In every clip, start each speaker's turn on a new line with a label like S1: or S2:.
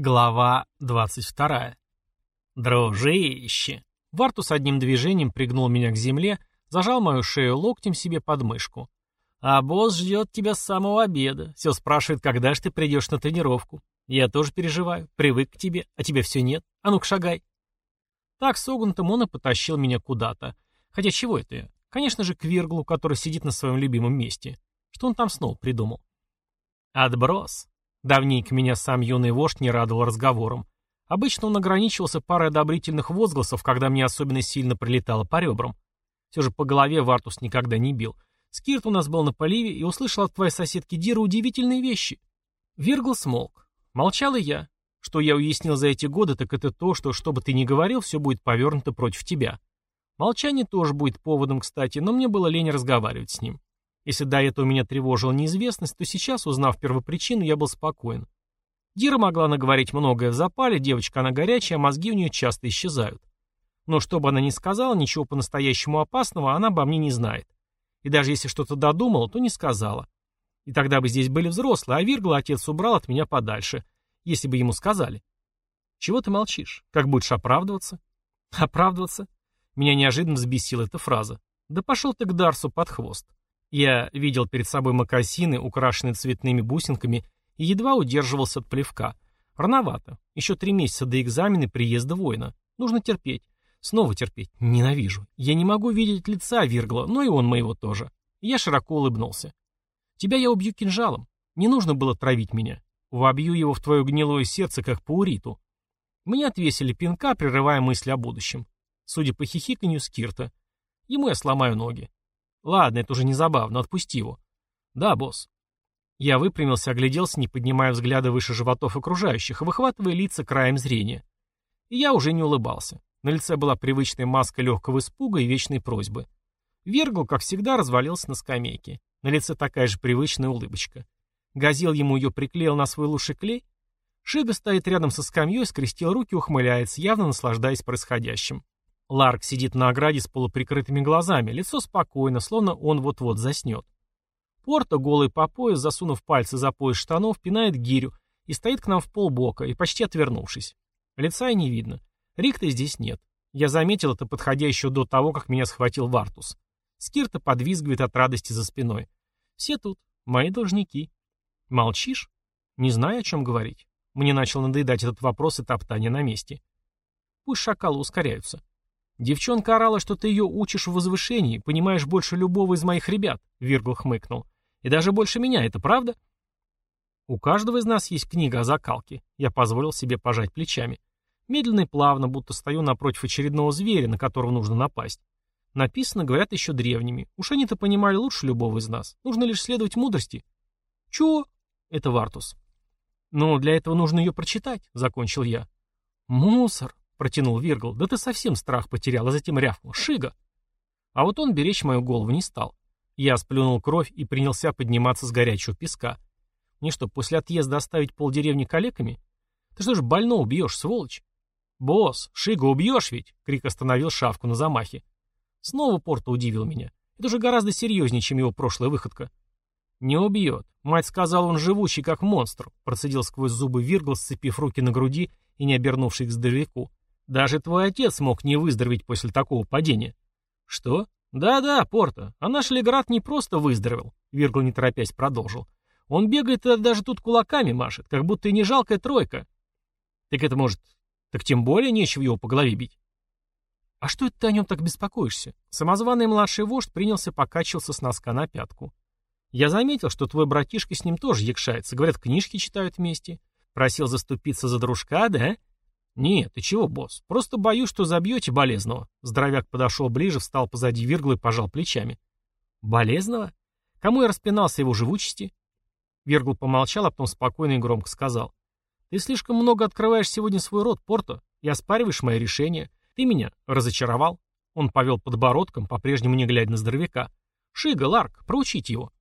S1: Глава 22. Дружище. Вартус одним движением пригнул меня к земле, зажал мою шею локтем себе под мышку. А босс ждет тебя с самого обеда. Все спрашивает, когда же ты придешь на тренировку. Я тоже переживаю, привык к тебе, а тебя все нет. А ну-ка шагай. Так согнутым он и потащил меня куда-то. Хотя чего это я? Конечно же, к Вирглу, который сидит на своем любимом месте. Что он там снова придумал? Отброс. Давненько меня сам юный вождь не радовал разговором. Обычно он ограничивался парой одобрительных возгласов, когда мне особенно сильно прилетало по ребрам. Все же по голове Вартус никогда не бил. Скирт у нас был на поливе и услышал от твоей соседки Дира удивительные вещи. Виргл смолк. Молчал и я. Что я уяснил за эти годы, так это то, что, что бы ты ни говорил, все будет повернуто против тебя. Молчание тоже будет поводом, кстати, но мне было лень разговаривать с ним. Если до этого меня тревожила неизвестность, то сейчас, узнав первопричину, я был спокоен. Дира могла наговорить многое в запале, девочка она горячая, а мозги у нее часто исчезают. Но что бы она ни сказала, ничего по-настоящему опасного она обо мне не знает. И даже если что-то додумала, то не сказала. И тогда бы здесь были взрослые, а Виргла отец убрал от меня подальше, если бы ему сказали. Чего ты молчишь? Как будешь оправдываться? Оправдываться? Меня неожиданно взбесила эта фраза. Да пошел ты к Дарсу под хвост. Я видел перед собой мокасины, украшенные цветными бусинками, и едва удерживался от плевка. Рановато. Еще три месяца до экзамена и приезда воина. Нужно терпеть. Снова терпеть. Ненавижу. Я не могу видеть лица Виргла, но и он моего тоже. Я широко улыбнулся. Тебя я убью кинжалом. Не нужно было травить меня. Вобью его в твое гнилое сердце, как пауриту. Мне отвесили пинка, прерывая мысли о будущем. Судя по хихиканью Скирта. Ему я сломаю ноги. Ладно, это уже не забавно, отпусти его. Да, босс. Я выпрямился, огляделся, не поднимая взгляда выше животов окружающих, выхватывая лица краем зрения. И я уже не улыбался. На лице была привычная маска легкого испуга и вечной просьбы. Вергл, как всегда, развалился на скамейке. На лице такая же привычная улыбочка. Газел ему ее приклеил на свой лучший клей. Шига стоит рядом со скамьей, скрестил руки, ухмыляется, явно наслаждаясь происходящим. Ларк сидит на ограде с полуприкрытыми глазами, лицо спокойно, словно он вот-вот заснет. Порто, голый по пояс, засунув пальцы за пояс штанов, пинает гирю и стоит к нам в полбока и почти отвернувшись. Лица и не видно. Рикта здесь нет. Я заметил это подходящего до того, как меня схватил Вартус. Скирта подвизгивает от радости за спиной. Все тут. Мои должники. Молчишь? Не знаю, о чем говорить. Мне начал надоедать этот вопрос и топтание на месте. Пусть шакалы ускоряются. «Девчонка орала, что ты ее учишь в возвышении, понимаешь больше любого из моих ребят», — Виргл хмыкнул. «И даже больше меня, это правда?» «У каждого из нас есть книга о закалке», — я позволил себе пожать плечами. Медленно и плавно, будто стою напротив очередного зверя, на которого нужно напасть. Написано, говорят, еще древними. Уж они-то понимали лучше любого из нас. Нужно лишь следовать мудрости. «Чего?» — это Вартус. «Но для этого нужно ее прочитать», — закончил я. «Мусор», протянул Виргл. «Да ты совсем страх потерял, а затем рявкнул. Шига!» А вот он беречь мою голову не стал. Я сплюнул кровь и принялся подниматься с горячего песка. Мне что, после отъезда оставить полдеревни калеками? Ты что ж больно убьешь, сволочь? «Босс, Шига убьешь ведь?» — крик остановил шавку на замахе. Снова Порто удивил меня. Это уже гораздо серьезнее, чем его прошлая выходка. «Не убьет. Мать сказала, он живучий, как монстр», — процедил сквозь зубы Виргл, сцепив руки на груди и не обернувшись к здоровяку. Даже твой отец мог не выздороветь после такого падения. Что? Да-да, Порто, а наш Леград не просто выздоровел, Виргл не торопясь продолжил. Он бегает и даже тут кулаками машет, как будто и не жалкая тройка. Так это может... Так тем более нечего его по голове бить. А что это ты о нем так беспокоишься? Самозваный младший вождь принялся покачиваться с носка на пятку. Я заметил, что твой братишка с ним тоже якшается. Говорят, книжки читают вместе. Просил заступиться за дружка, да? «Нет, ты чего, босс? Просто боюсь, что забьете болезного». Здоровяк подошел ближе, встал позади Виргла и пожал плечами. «Болезного? Кому я распинался его живучести?» Виргл помолчал, а потом спокойно и громко сказал. «Ты слишком много открываешь сегодня свой рот, Порто, и оспариваешь мои решения. Ты меня разочаровал». Он повел подбородком, по-прежнему не глядя на здоровяка. «Шига, Ларк, проучить его».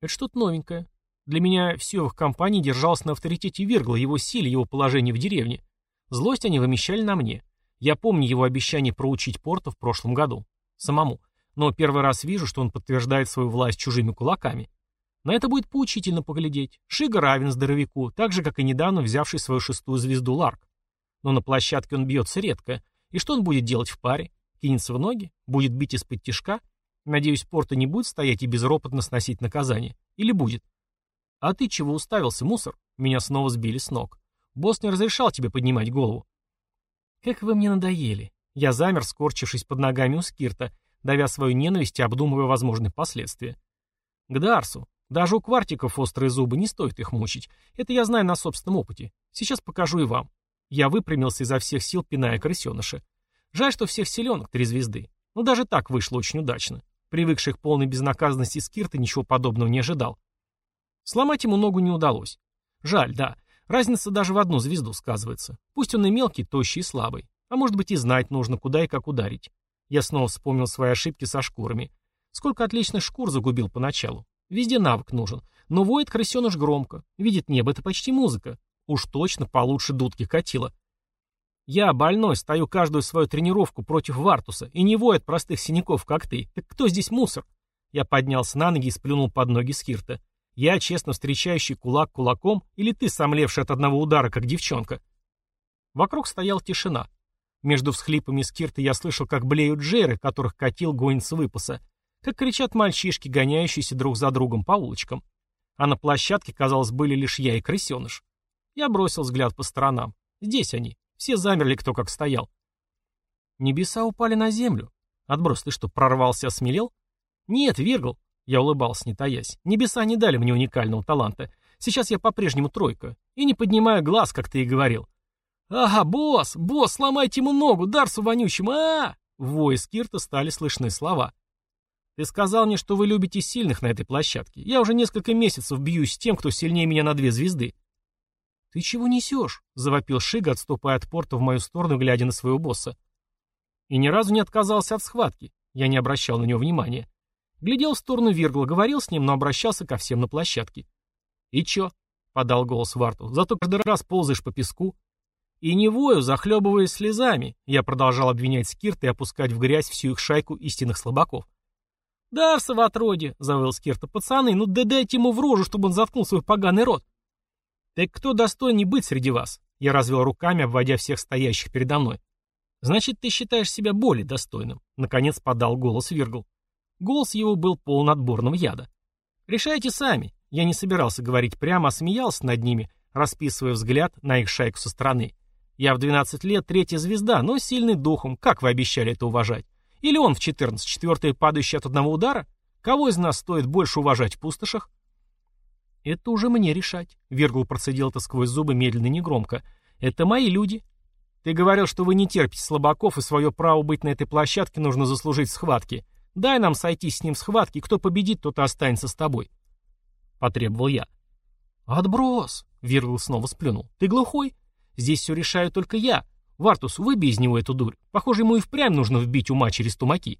S1: «Это что-то новенькое. Для меня все в их компании держалось на авторитете Виргла, его силе, его положении в деревне. Злость они вымещали на мне. Я помню его обещание проучить Порта в прошлом году. Самому. Но первый раз вижу, что он подтверждает свою власть чужими кулаками. На это будет поучительно поглядеть. Шига равен здоровяку, так же, как и недавно взявший свою шестую звезду Ларк. Но на площадке он бьется редко. И что он будет делать в паре? Кинется в ноги? Будет бить из-под тишка? Надеюсь, Порто не будет стоять и безропотно сносить наказание. Или будет? А ты чего уставился, мусор? Меня снова сбили с ног. Босс не разрешал тебе поднимать голову. Как вы мне надоели. Я замер, скорчившись под ногами у Скирта, давя свою ненависть и обдумывая возможные последствия. К Дарсу. Даже у квартиков острые зубы, не стоит их мучить. Это я знаю на собственном опыте. Сейчас покажу и вам. Я выпрямился изо всех сил, пиная крысеныша. Жаль, что всех селенок три звезды. Но даже так вышло очень удачно. Привыкший к полной безнаказанности Скирта ничего подобного не ожидал. Сломать ему ногу не удалось. Жаль, да. Разница даже в одну звезду сказывается. Пусть он и мелкий, тощий и слабый. А может быть и знать нужно, куда и как ударить. Я снова вспомнил свои ошибки со шкурами. Сколько отличных шкур загубил поначалу. Везде навык нужен. Но воет крысеныш громко. Видит небо, это почти музыка. Уж точно получше дудки катила. Я, больной, стою каждую свою тренировку против Вартуса и не воет простых синяков, как ты. Так кто здесь мусор? Я поднялся на ноги и сплюнул под ноги Скирта. Я, честно встречающий кулак кулаком, или ты, сомлевший от одного удара, как девчонка? Вокруг стояла тишина. Между всхлипами Скирта я слышал, как блеют джеры, которых катил гонец выпаса, как кричат мальчишки, гоняющиеся друг за другом по улочкам. А на площадке, казалось, были лишь я и крысеныш. Я бросил взгляд по сторонам. Здесь они. Все замерли, кто как стоял. Небеса упали на землю. Отброс, ты что, прорвался, осмелел? Нет, Виргл. Я улыбался, не таясь. Небеса не дали мне уникального таланта. Сейчас я по-прежнему тройка. И не поднимаю глаз, как ты и говорил. «Ага, босс! Босс, сломайте ему ногу! Дарсу вонючим! а, -а, -а В вое Скирта стали слышны слова. Ты сказал мне, что вы любите сильных на этой площадке. Я уже несколько месяцев бьюсь с тем, кто сильнее меня на две звезды. Ты чего несешь? Завопил Шига, отступая от порта в мою сторону, глядя на своего босса. И ни разу не отказался от схватки. Я не обращал на него внимания. Глядел в сторону Виргла, говорил с ним, но обращался ко всем на площадке. «И чё?» — подал голос Варту. «Зато каждый раз ползаешь по песку». «И не вою, захлебываясь слезами», — я продолжал обвинять Скирта и опускать в грязь всю их шайку истинных слабаков. «Дарса в отроде!» — завыл Скирта. «Пацаны, ну да дайте ему в рожу, чтобы он заткнул свой поганый рот!» «Так кто достоин не быть среди вас?» Я развел руками, обводя всех стоящих передо мной. «Значит, ты считаешь себя более достойным?» Наконец подал голос Виргл. Голос его был полон отборного яда. «Решайте сами!» Я не собирался говорить прямо, а смеялся над ними, расписывая взгляд на их шайку со стороны. «Я в 12 лет третья звезда, но сильный духом. Как вы обещали это уважать?» Или он в 14, четвертый падающий от одного удара? Кого из нас стоит больше уважать в пустошах? Это уже мне решать. Вергул процедил это сквозь зубы медленно и негромко. Это мои люди. Ты говорил, что вы не терпите слабаков, и свое право быть на этой площадке нужно заслужить в схватке. Дай нам сойтись с ним в схватке, кто победит, тот и останется с тобой. Потребовал я. Отброс! Виргл снова сплюнул. Ты глухой? Здесь все решаю только я. Вартус, выбей из него эту дурь. Похоже, ему и впрямь нужно вбить ума через тумаки.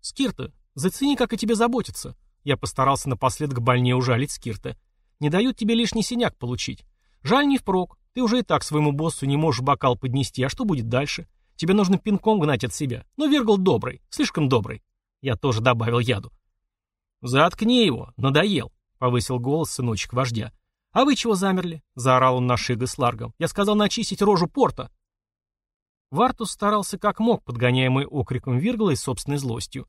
S1: Скирта, зацени, как о тебе заботятся. Я постарался напоследок больнее ужалить Скирта. Не дают тебе лишний синяк получить. Жаль не впрок. Ты уже и так своему боссу не можешь бокал поднести, а что будет дальше? Тебе нужно пинком гнать от себя. Но Вергл добрый, слишком добрый. Я тоже добавил яду. «Заткни его, надоел», — повысил голос сыночек вождя. «А вы чего замерли?» — заорал он на Шига с Ларгом. «Я сказал начистить рожу порта». Вартус старался как мог, подгоняемый окриком Виргла и собственной злостью.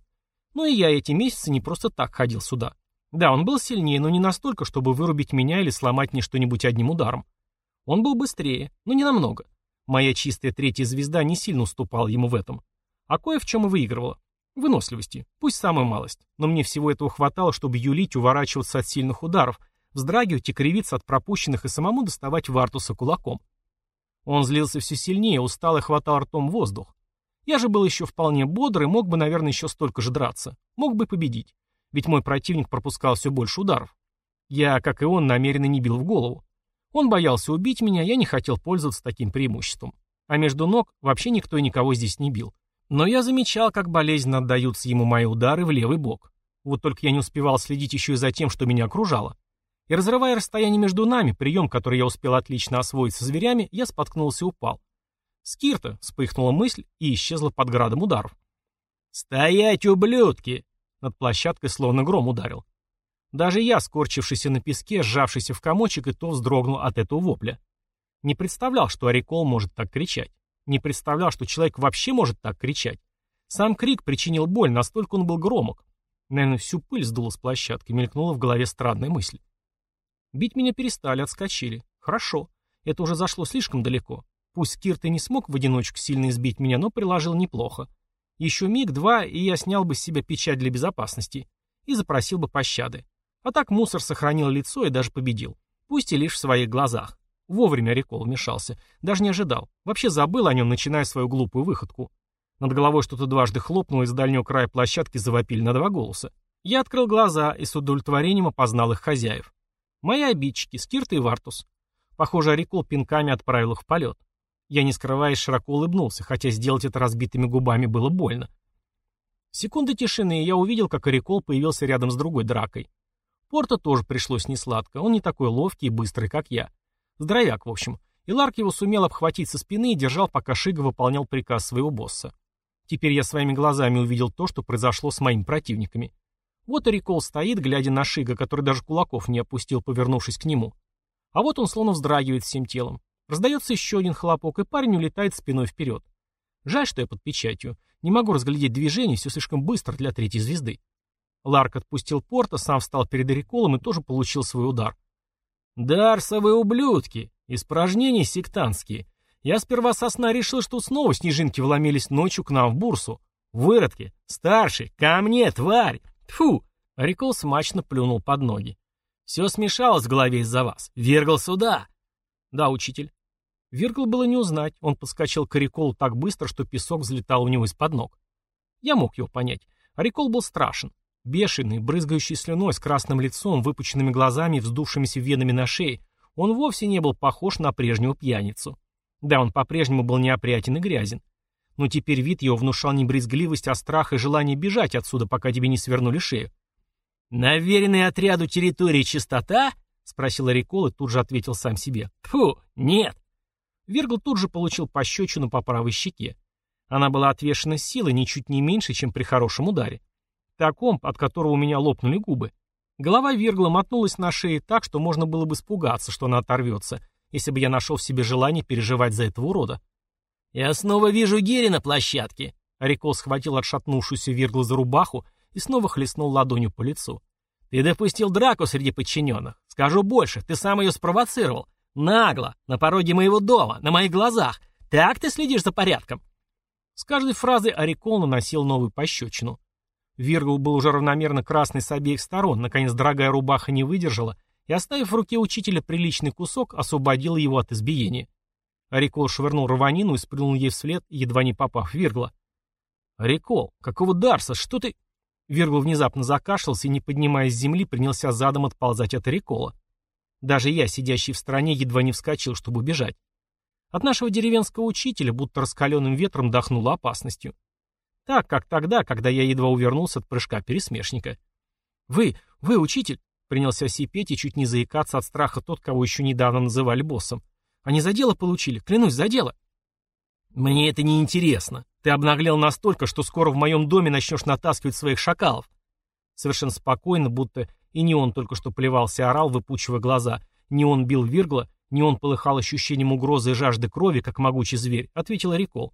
S1: Но и я эти месяцы не просто так ходил сюда. Да, он был сильнее, но не настолько, чтобы вырубить меня или сломать мне что-нибудь одним ударом. Он был быстрее, но не намного. Моя чистая третья звезда не сильно уступала ему в этом. А кое в чем и выигрывала. Выносливости, пусть самую малость, но мне всего этого хватало, чтобы юлить, уворачиваться от сильных ударов — вздрагивать и кривиться от пропущенных и самому доставать Вартуса кулаком. Он злился все сильнее, устал и хватал ртом воздух. Я же был еще вполне бодр и мог бы, наверное, еще столько же драться. Мог бы победить. Ведь мой противник пропускал все больше ударов. Я, как и он, намеренно не бил в голову. Он боялся убить меня, я не хотел пользоваться таким преимуществом. А между ног вообще никто и никого здесь не бил. Но я замечал, как болезненно отдаются ему мои удары в левый бок. Вот только я не успевал следить еще и за тем, что меня окружало. И разрывая расстояние между нами, прием, который я успел отлично освоить со зверями, я споткнулся и упал. Скирта, вспыхнула мысль и исчезла под градом ударов. «Стоять, ублюдки!» Над площадкой словно гром ударил. Даже я, скорчившийся на песке, сжавшийся в комочек, и то вздрогнул от этого вопля. Не представлял, что Орикол может так кричать. Не представлял, что человек вообще может так кричать. Сам крик причинил боль, настолько он был громок. Наверное, всю пыль сдуло с площадки, мелькнула в голове странная мысль. Бить меня перестали, отскочили. Хорошо. Это уже зашло слишком далеко. Пусть Кирт и не смог в одиночку сильно избить меня, но приложил неплохо. Еще миг-два, и я снял бы с себя печать для безопасности. И запросил бы пощады. А так мусор сохранил лицо и даже победил. Пусть и лишь в своих глазах. Вовремя Рекол вмешался. Даже не ожидал. Вообще забыл о нем, начиная свою глупую выходку. Над головой что-то дважды хлопнуло, и с дальнего края площадки завопили на два голоса. Я открыл глаза и с удовлетворением опознал их хозяев. Мои обидчики, Скирт и Вартус. Похоже, Арикул пинками отправил их в полет. Я, не скрываясь, широко улыбнулся, хотя сделать это разбитыми губами было больно. Секунды тишины, и я увидел, как Арикол появился рядом с другой дракой. Порта тоже пришлось несладко, он не такой ловкий и быстрый, как я. Здоровяк, в общем. И Ларк его сумел обхватить со спины и держал, пока Шига выполнял приказ своего босса. Теперь я своими глазами увидел то, что произошло с моими противниками. Вот и Рикол стоит, глядя на Шига, который даже кулаков не опустил, повернувшись к нему. А вот он словно вздрагивает всем телом. Раздается еще один хлопок, и парень улетает спиной вперед. Жаль, что я под печатью. Не могу разглядеть движение, все слишком быстро для третьей звезды. Ларк отпустил порта, сам встал перед Риколом и тоже получил свой удар. «Дарсовые ублюдки! Испражнения сектантские! Я сперва со сна решил, что снова снежинки вломились ночью к нам в бурсу. Выродки! Старший! Ко мне, тварь! Тфу! Рикол смачно плюнул под ноги. Все смешалось в голове из-за вас. Вергл сюда! Да, учитель. Виргл было не узнать. Он подскочил к Риколу так быстро, что песок взлетал у него из-под ног. Я мог его понять. Рикол был страшен. Бешеный, брызгающий слюной, с красным лицом, выпученными глазами и вздувшимися венами на шее, он вовсе не был похож на прежнего пьяницу. Да, он по-прежнему был неопрятен и грязен но теперь вид его внушал не брезгливость, а страх и желание бежать отсюда, пока тебе не свернули шею. «На веренной отряду территории чистота?» — спросил Рикол и тут же ответил сам себе. «Фу, нет!» Вергл тут же получил пощечину по правой щеке. Она была отвешена силой ничуть не меньше, чем при хорошем ударе. Таком, от которого у меня лопнули губы. Голова Вергла мотнулась на шее так, что можно было бы испугаться, что она оторвется, если бы я нашел в себе желание переживать за этого урода. «Я снова вижу Гери на площадке!» Рикол схватил отшатнувшуюся Виргла за рубаху и снова хлестнул ладонью по лицу. «Ты допустил драку среди подчиненных. Скажу больше, ты сам ее спровоцировал. Нагло, на пороге моего дома, на моих глазах. Так ты следишь за порядком?» С каждой фразой Арикол наносил новую пощечину. Виргл был уже равномерно красный с обеих сторон, наконец дорогая рубаха не выдержала, и, оставив в руке учителя приличный кусок, освободила его от избиения. Рикол швырнул рванину и спрыгнул ей вслед, едва не попав в Виргла. «Рикол, какого Дарса? Что ты...» Виргл внезапно закашлялся и, не поднимаясь с земли, принялся задом отползать от Рикола. Даже я, сидящий в стороне, едва не вскочил, чтобы убежать. От нашего деревенского учителя, будто раскаленным ветром, дохнуло опасностью. Так, как тогда, когда я едва увернулся от прыжка пересмешника. «Вы, вы, учитель!» — принялся сипеть и чуть не заикаться от страха тот, кого еще недавно называли боссом. Они за дело получили, клянусь, за дело. Мне это не интересно. Ты обнаглел настолько, что скоро в моем доме начнешь натаскивать своих шакалов. Совершенно спокойно, будто и не он только что плевался орал, выпучивая глаза, не он бил Виргла, не он полыхал ощущением угрозы и жажды крови, как могучий зверь, ответил Рикол.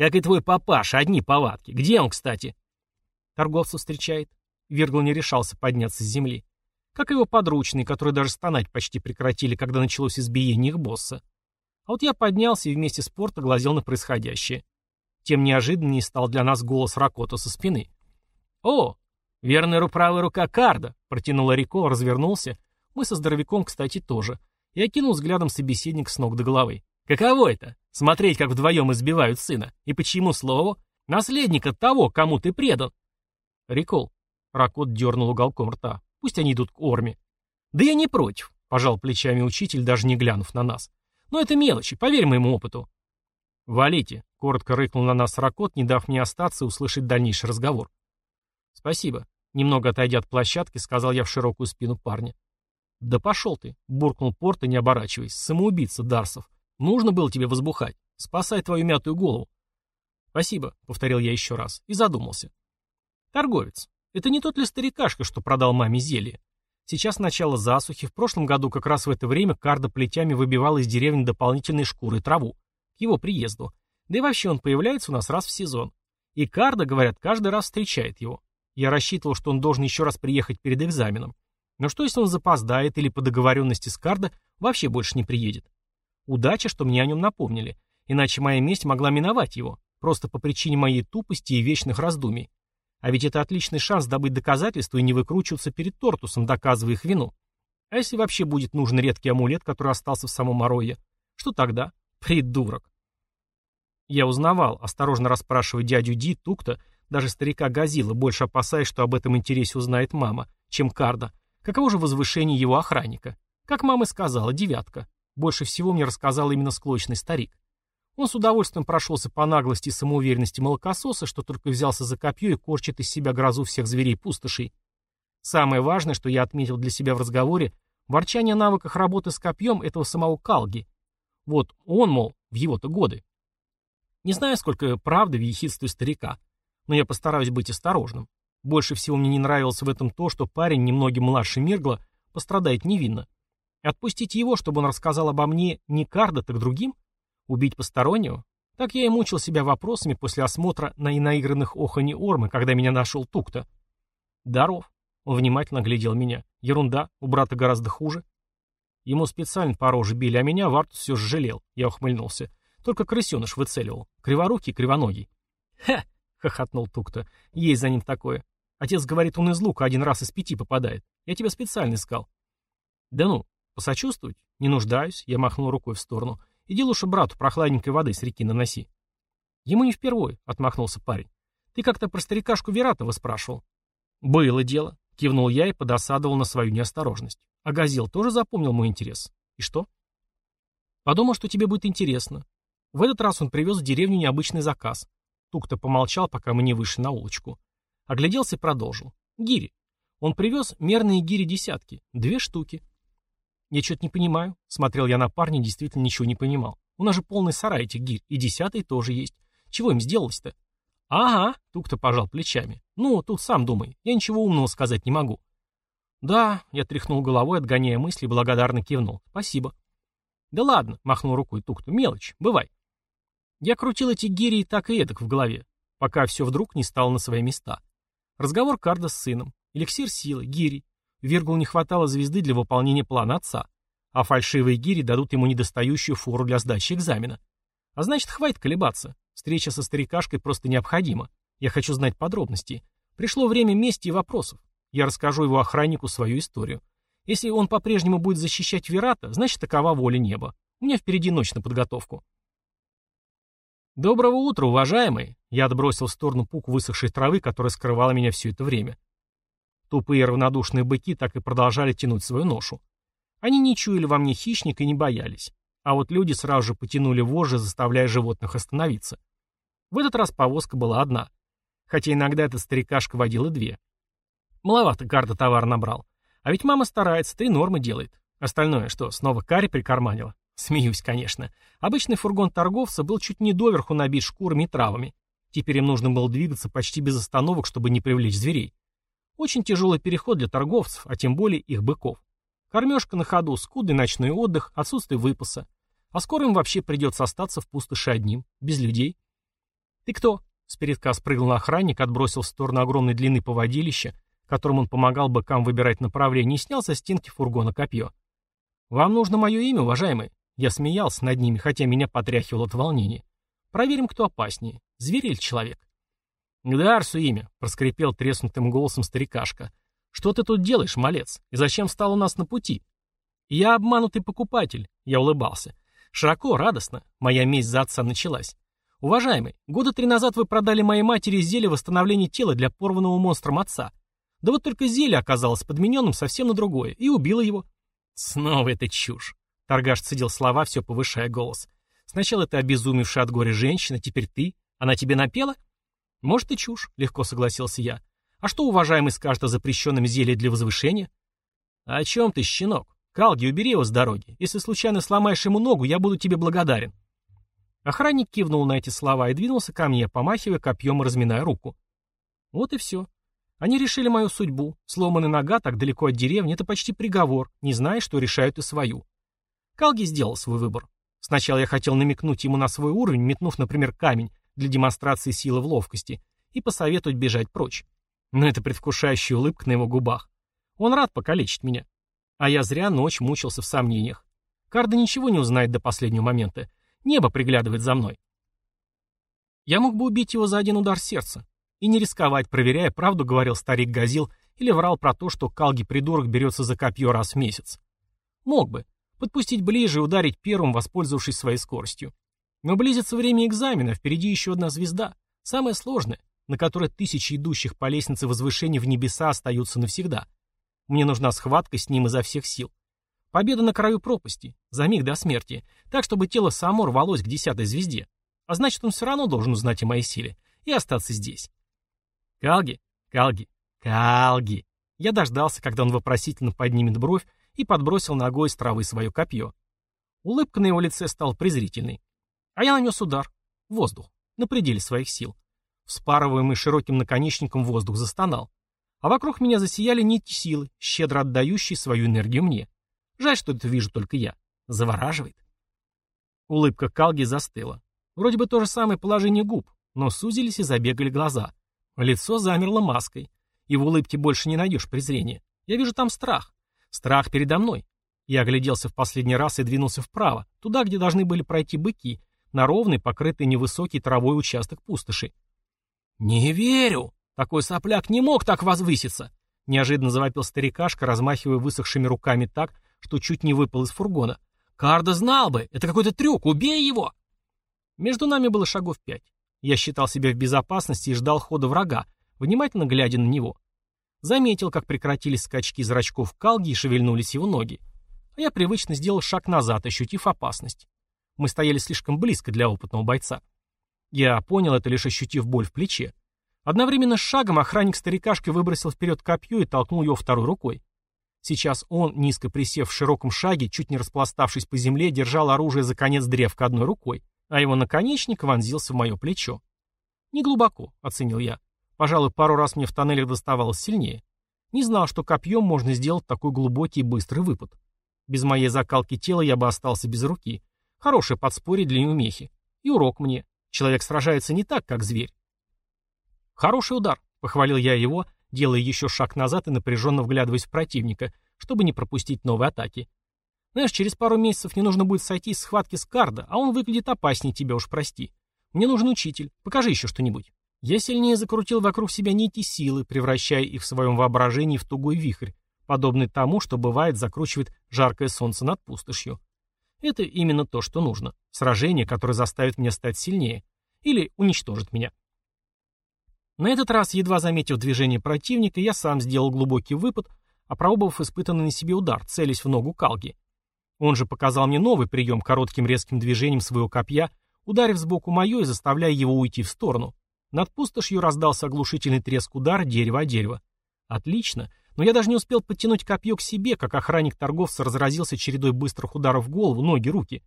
S1: Как и твой папаша, одни повадки. Где он, кстати? Торговца встречает. Виргл не решался подняться с земли как и его подручные, которые даже стонать почти прекратили, когда началось избиение их босса. А вот я поднялся и вместе с Порто глазел на происходящее. Тем неожиданнее стал для нас голос Ракота со спины. «О, верная правая рука Карда!» — протянул Рико, развернулся. Мы со здоровяком, кстати, тоже. И окинул взглядом собеседник с ног до головы. «Каково это? Смотреть, как вдвоем избивают сына. И почему слово? Наследника того, кому ты предан!» «Рикол!» — Ракот дернул уголком рта. Пусть они идут к Орме. Да я не против, пожал плечами учитель, даже не глянув на нас. Но это мелочи, поверь моему опыту. Валите, коротко рыкнул на нас Ракот, не дав мне остаться и услышать дальнейший разговор. Спасибо. Немного отойдя от площадки, сказал я в широкую спину парня. «Да пошел ты!» — буркнул Порта, не оборачиваясь. «Самоубийца, Дарсов. Нужно было тебе возбухать. Спасай твою мятую голову». «Спасибо», — повторил я еще раз, и задумался. «Торговец. Это не тот ли старикашка, что продал маме зелье? Сейчас начало засухи, в прошлом году как раз в это время Карда плетями выбивал из деревни дополнительные шкуры траву. К его приезду. Да и вообще он появляется у нас раз в сезон. И Карда, говорят, каждый раз встречает его. Я рассчитывал, что он должен еще раз приехать перед экзаменом. Но что, если он запоздает или по договоренности с Карда вообще больше не приедет? Удача, что мне о нем напомнили. Иначе моя месть могла миновать его. Просто по причине моей тупости и вечных раздумий. А ведь это отличный шанс добыть доказательства и не выкручиваться перед Тортусом, доказывая их вину. А если вообще будет нужен редкий амулет, который остался в самом Орое? Что тогда? Придурок. Я узнавал, осторожно расспрашивая дядю Ди, Тукта, даже старика Газила, больше опасаясь, что об этом интересе узнает мама, чем Карда. Каково же возвышение его охранника? Как мама сказала, девятка. Больше всего мне рассказал именно склочный старик. Он с удовольствием прошелся по наглости и самоуверенности молокососа, что только взялся за копье и корчит из себя грозу всех зверей пустошей. Самое важное, что я отметил для себя в разговоре, ворчание о навыках работы с копьем этого самого Калги. Вот он, мол, в его-то годы. Не знаю, сколько правды в ехидстве старика, но я постараюсь быть осторожным. Больше всего мне не нравилось в этом то, что парень, немногим младше Миргла, пострадает невинно. Отпустить его, чтобы он рассказал обо мне не Карда, так другим? Убить постороннего? Так я и мучил себя вопросами после осмотра на инаигранных охани Ормы, когда меня нашел Тукта. Даров. Он внимательно глядел меня. Ерунда, у брата гораздо хуже. Ему специально по роже били, а меня Вартус все же жалел. Я ухмыльнулся. Только крысеныш выцеливал. Криворукий, кривоногий. «Ха!» — хохотнул Тукта. «Есть за ним такое. Отец говорит, он из лука один раз из пяти попадает. Я тебя специально искал». «Да ну, посочувствовать? Не нуждаюсь», — я махнул рукой в сторону. «Иди лучше брату прохладненькой воды с реки наноси». «Ему не впервой», — отмахнулся парень. «Ты как-то про старикашку Вератова спрашивал». «Было дело», — кивнул я и подосадовал на свою неосторожность. А Газил тоже запомнил мой интерес. И что? Подумал, что тебе будет интересно. В этот раз он привез в деревню необычный заказ. Тук-то помолчал, пока мы не вышли на улочку. Огляделся и продолжил. Гири. Он привез мерные гири десятки. Две штуки. Я что-то не понимаю. Смотрел я на парня, действительно ничего не понимал. У нас же полный сарай этих гирь. И десятый тоже есть. Чего им сделалось-то? Ага, Тук-то пожал плечами. Ну, тут сам думай. Я ничего умного сказать не могу. Да, я тряхнул головой, отгоняя мысли, и благодарно кивнул. Спасибо. Да ладно, махнул рукой Тукту. Мелочь, бывай. Я крутил эти гири так и эдак в голове, пока все вдруг не стало на свои места. Разговор Карда с сыном, эликсир силы, гири. Виргулу не хватало звезды для выполнения плана отца, а фальшивые гири дадут ему недостающую фору для сдачи экзамена. А значит, хватит колебаться. Встреча со старикашкой просто необходима. Я хочу знать подробности. Пришло время мести и вопросов. Я расскажу его охраннику свою историю. Если он по-прежнему будет защищать Верата, значит, такова воля неба. У меня впереди ночь на подготовку. «Доброго утра, уважаемый!» Я отбросил в сторону пук высохшей травы, которая скрывала меня все это время. Тупые равнодушные быки так и продолжали тянуть свою ношу. Они не чуяли во мне хищника и не боялись. А вот люди сразу же потянули вожжи, заставляя животных остановиться. В этот раз повозка была одна. Хотя иногда этот старикашка водил и две. Маловато Гарда товар набрал. А ведь мама старается, три нормы делает. Остальное что, снова карри прикарманила? Смеюсь, конечно. Обычный фургон торговца был чуть не доверху набит шкурами и травами. Теперь им нужно было двигаться почти без остановок, чтобы не привлечь зверей. Очень тяжелый переход для торговцев, а тем более их быков. Кормежка на ходу, скудный ночной отдых, отсутствие выпаса. А скоро им вообще придется остаться в пустоши одним, без людей. «Ты кто?» — с передка спрыгнул охранник, отбросил в сторону огромной длины поводилища, которым он помогал быкам выбирать направление, и снял со стенки фургона копье. «Вам нужно мое имя, уважаемый?» Я смеялся над ними, хотя меня потряхивало от волнения. Проверим, кто опаснее, зверь или человек. «К Дарсу имя», — проскрипел треснутым голосом старикашка. «Что ты тут делаешь, малец? И зачем встал у нас на пути?» «Я обманутый покупатель», — я улыбался. Широко, радостно. Моя месть за отца началась. «Уважаемый, года три назад вы продали моей матери зелье восстановления тела для порванного монстром отца. Да вот только зелье оказалось подмененным совсем на другое, и убило его». «Снова это чушь. Торгаш цедил слова, все повышая голос. «Сначала ты обезумевшая от горя женщина, теперь ты? Она тебе напела?» «Может, и чушь», — легко согласился я. «А что уважаемый скажет о запрещенном зелье для возвышения?» «О чем ты, щенок? Калги, убери его с дороги. Если случайно сломаешь ему ногу, я буду тебе благодарен». Охранник кивнул на эти слова и двинулся ко мне, помахивая копьем и разминая руку. Вот и все. Они решили мою судьбу. Сломанная нога так далеко от деревни — это почти приговор, не зная, что решают и свою. Калги сделал свой выбор. Сначала я хотел намекнуть ему на свой уровень, метнув, например, камень для демонстрации силы в ловкости, и посоветовать бежать прочь. Но это предвкушающая улыбка на его губах. Он рад покалечить меня. А я зря ночь мучился в сомнениях. Карда ничего не узнает до последнего момента. Небо приглядывает за мной. Я мог бы убить его за один удар сердца. И не рисковать, проверяя, правду говорил старик Газил или врал про то, что Калги-придурок берется за копье раз в месяц. Мог бы. Подпустить ближе и ударить первым, воспользовавшись своей скоростью. Но близится время экзамена, впереди еще одна звезда. Самая сложная, на которой тысячи идущих по лестнице возвышений в небеса остаются навсегда. Мне нужна схватка с ним изо всех сил. Победа на краю пропасти, за миг до смерти, так, чтобы тело само рвалось к десятой звезде. А значит, он все равно должен узнать о моей силе и остаться здесь. Калги, Калги, Калги. Я дождался, когда он вопросительно поднимет бровь и подбросил ногой с травы свое копье. Улыбка на его лице стала презрительной. А я нанес удар. Воздух. На пределе своих сил. Вспарываемый широким наконечником воздух застонал. А вокруг меня засияли нити силы, щедро отдающие свою энергию мне. Жаль, что это вижу только я. Завораживает. Улыбка Калги застыла. Вроде бы то же самое положение губ, но сузились и забегали глаза. Лицо замерло маской. И в улыбке больше не найдешь презрения. Я вижу там страх. Страх передо мной. Я огляделся в последний раз и двинулся вправо, туда, где должны были пройти быки, на ровный, покрытый невысокий травой участок пустоши. «Не верю! Такой сопляк не мог так возвыситься!» Неожиданно завопил старикашка, размахивая высохшими руками так, что чуть не выпал из фургона. «Карда знал бы! Это какой-то трюк! Убей его!» Между нами было шагов пять. Я считал себя в безопасности и ждал хода врага, внимательно глядя на него. Заметил, как прекратились скачки зрачков Калги и шевельнулись его ноги. А я привычно сделал шаг назад, ощутив опасность. Мы стояли слишком близко для опытного бойца. Я понял это, лишь ощутив боль в плече. Одновременно с шагом охранник старикашкой выбросил вперед копье и толкнул его второй рукой. Сейчас он, низко присев в широком шаге, чуть не распластавшись по земле, держал оружие за конец древка одной рукой, а его наконечник вонзился в мое плечо. «Не глубоко», — оценил я. Пожалуй, пару раз мне в тоннелях доставалось сильнее. Не знал, что копьем можно сделать такой глубокий и быстрый выпад. Без моей закалки тела я бы остался без руки. Хорошее подспорье для неумехи. И урок мне. Человек сражается не так, как зверь. «Хороший удар», — похвалил я его, делая еще шаг назад и напряженно вглядываясь в противника, чтобы не пропустить новые атаки. Знаешь, через пару месяцев мне нужно будет сойти с схватки с Карда, а он выглядит опаснее тебя, уж прости. Мне нужен учитель. Покажи еще что-нибудь. Я сильнее закрутил вокруг себя нити силы, превращая их в своем воображении в тугой вихрь, подобный тому, что бывает закручивает жаркое солнце над пустошью. Это именно то, что нужно. Сражение, которое заставит меня стать сильнее. Или уничтожит меня. На этот раз, едва заметив движение противника, я сам сделал глубокий выпад, опробовав испытанный на себе удар, целясь в ногу Калги. Он же показал мне новый прием коротким резким движением своего копья, ударив сбоку мое и заставляя его уйти в сторону. Над пустошью раздался оглушительный треск удар дерева о дерево. Отлично, но я даже не успел подтянуть копье к себе, как охранник торговца разразился чередой быстрых ударов в голову, ноги, руки.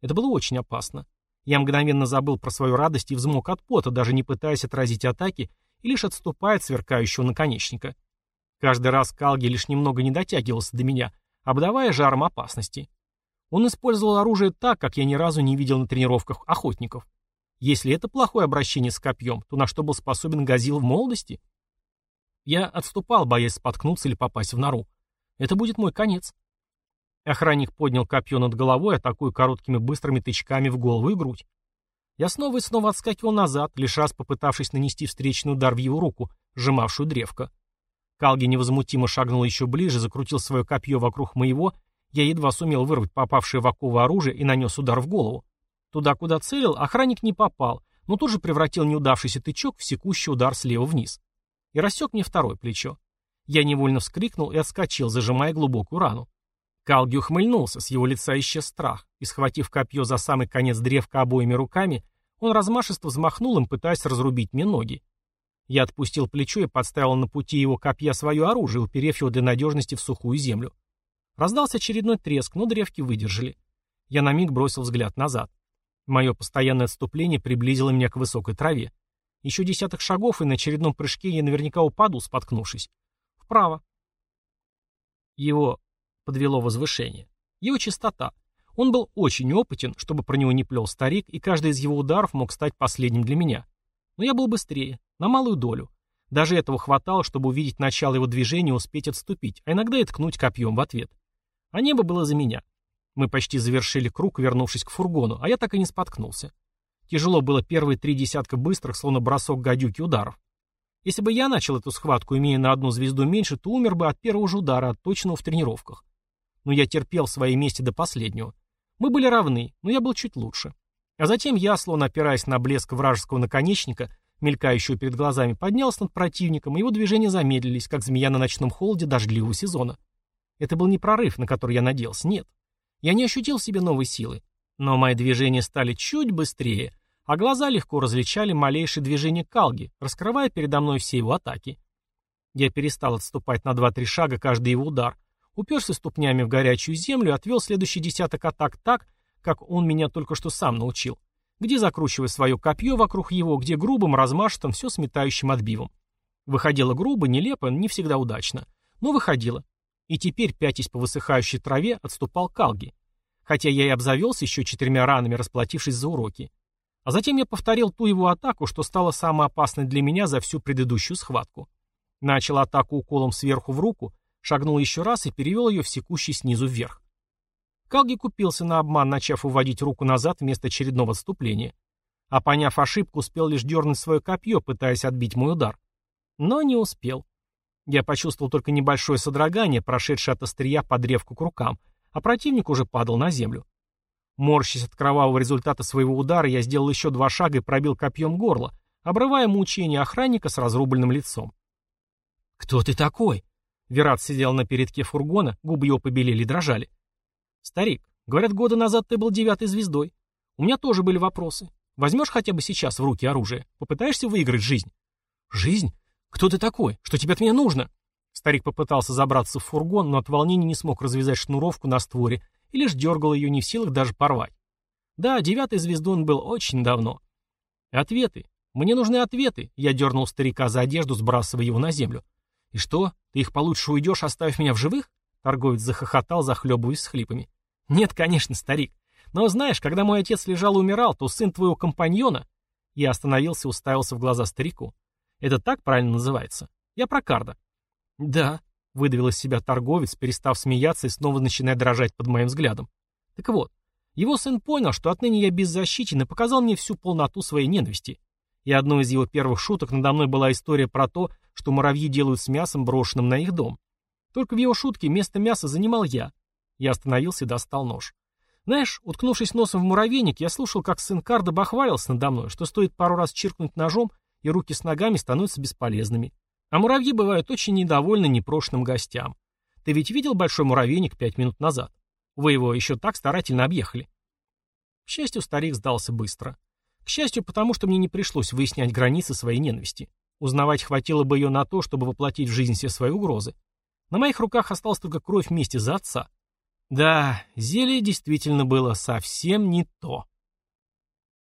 S1: Это было очень опасно. Я мгновенно забыл про свою радость и взмок от пота, даже не пытаясь отразить атаки, и лишь отступая от сверкающего наконечника. Каждый раз Калги лишь немного не дотягивался до меня, обдавая жаром опасности. Он использовал оружие так, как я ни разу не видел на тренировках охотников. Если это плохое обращение с копьем, то на что был способен Газил в молодости? Я отступал, боясь споткнуться или попасть в нору. Это будет мой конец. Охранник поднял копье над головой, атакуя короткими быстрыми тычками в голову и грудь. Я снова и снова отскакивал назад, лишь раз попытавшись нанести встречный удар в его руку, сжимавшую древко. Калги невозмутимо шагнул еще ближе, закрутил свое копье вокруг моего, я едва сумел вырвать попавшее в оковы оружие и нанес удар в голову. Туда, куда целил, охранник не попал, но тут же превратил неудавшийся тычок в секущий удар слева вниз. И рассек мне второе плечо. Я невольно вскрикнул и отскочил, зажимая глубокую рану. Калги ухмыльнулся, с его лица исчез страх, и, схватив копье за самый конец древка обоими руками, он размашисто взмахнул им, пытаясь разрубить мне ноги. Я отпустил плечо и подставил на пути его копья свое оружие, уперев его для надежности в сухую землю. Раздался очередной треск, но древки выдержали. Я на миг бросил взгляд назад. Мое постоянное отступление приблизило меня к высокой траве. Еще десяток шагов, и на очередном прыжке я наверняка упаду, споткнувшись. Вправо. Его подвело возвышение. Его чистота. Он был очень опытен, чтобы про него не плел старик, и каждый из его ударов мог стать последним для меня. Но я был быстрее, на малую долю. Даже этого хватало, чтобы увидеть начало его движения и успеть отступить, а иногда и ткнуть копьем в ответ. А небо было за меня. Мы почти завершили круг, вернувшись к фургону, а я так и не споткнулся. Тяжело было первые три десятка быстрых, словно бросок гадюки ударов. Если бы я начал эту схватку, имея на одну звезду меньше, то умер бы от первого же удара, отточенного в тренировках. Но я терпел в своей месте до последнего. Мы были равны, но я был чуть лучше. А затем я, словно опираясь на блеск вражеского наконечника, мелькающего перед глазами, поднялся над противником, и его движения замедлились, как змея на ночном холоде дождливого сезона. Это был не прорыв, на который я надеялся, нет. Я не ощутил в себе новой силы. Но мои движения стали чуть быстрее, а глаза легко различали малейшие движения Калги, раскрывая передо мной все его атаки. Я перестал отступать на два-три шага каждый его удар, уперся ступнями в горячую землю и отвел следующий десяток атак так, как он меня только что сам научил где закручивая свое копье вокруг его, где грубым, размашистым, все сметающим отбивом. Выходило грубо, нелепо, не всегда удачно. Но выходило. И теперь, пятясь по высыхающей траве, отступал Калги. Хотя я и обзавелся еще четырьмя ранами, расплатившись за уроки. А затем я повторил ту его атаку, что стала самой опасной для меня за всю предыдущую схватку. Начал атаку уколом сверху в руку, шагнул еще раз и перевел ее в секущий снизу вверх. Калги купился на обман, начав уводить руку назад вместо очередного отступления. А поняв ошибку, успел лишь дернуть свое копье, пытаясь отбить мой удар. Но не успел. Я почувствовал только небольшое содрогание, прошедшее от острия по древку к рукам, а противник уже падал на землю. Морщась от кровавого результата своего удара, я сделал еще два шага и пробил копьем горло, обрывая мучение охранника с разрубленным лицом. «Кто ты такой?» Верат сидел на передке фургона, губы его побелели и дрожали. «Старик, говорят, года назад ты был девятой звездой. У меня тоже были вопросы. Возьмешь хотя бы сейчас в руки оружие? Попытаешься выиграть жизнь?» «Жизнь? Кто ты такой? Что тебе от меня нужно?» Старик попытался забраться в фургон, но от волнения не смог развязать шнуровку на створе и лишь дергал ее не в силах даже порвать. Да, девятой звездой он был очень давно. «Ответы. Мне нужны ответы», — я дернул старика за одежду, сбрасывая его на землю. «И что, ты их получше уйдешь, оставив меня в живых?» Торговец захохотал, захлебываясь с хлипами. «Нет, конечно, старик. Но знаешь, когда мой отец лежал и умирал, то сын твоего компаньона...» Я остановился уставился в глаза старику. «Это так правильно называется? Я про Карда». «Да», — выдавил из себя торговец, перестав смеяться и снова начиная дрожать под моим взглядом. «Так вот, его сын понял, что отныне я беззащитен и показал мне всю полноту своей ненависти. И одной из его первых шуток надо мной была история про то, что муравьи делают с мясом, брошенным на их дом. Только в его шутке место мяса занимал я, я остановился и достал нож. Знаешь, уткнувшись носом в муравейник, я слушал, как сын Карда бахвалился надо мной, что стоит пару раз чиркнуть ножом, и руки с ногами становятся бесполезными. А муравьи бывают очень недовольны непрошенным гостям. Ты ведь видел большой муравейник пять минут назад? Вы его еще так старательно объехали. К счастью, старик сдался быстро. К счастью, потому что мне не пришлось выяснять границы своей ненависти. Узнавать хватило бы ее на то, чтобы воплотить в жизнь все свои угрозы. На моих руках осталась только кровь вместе за отца. Да, зелье действительно было совсем не то.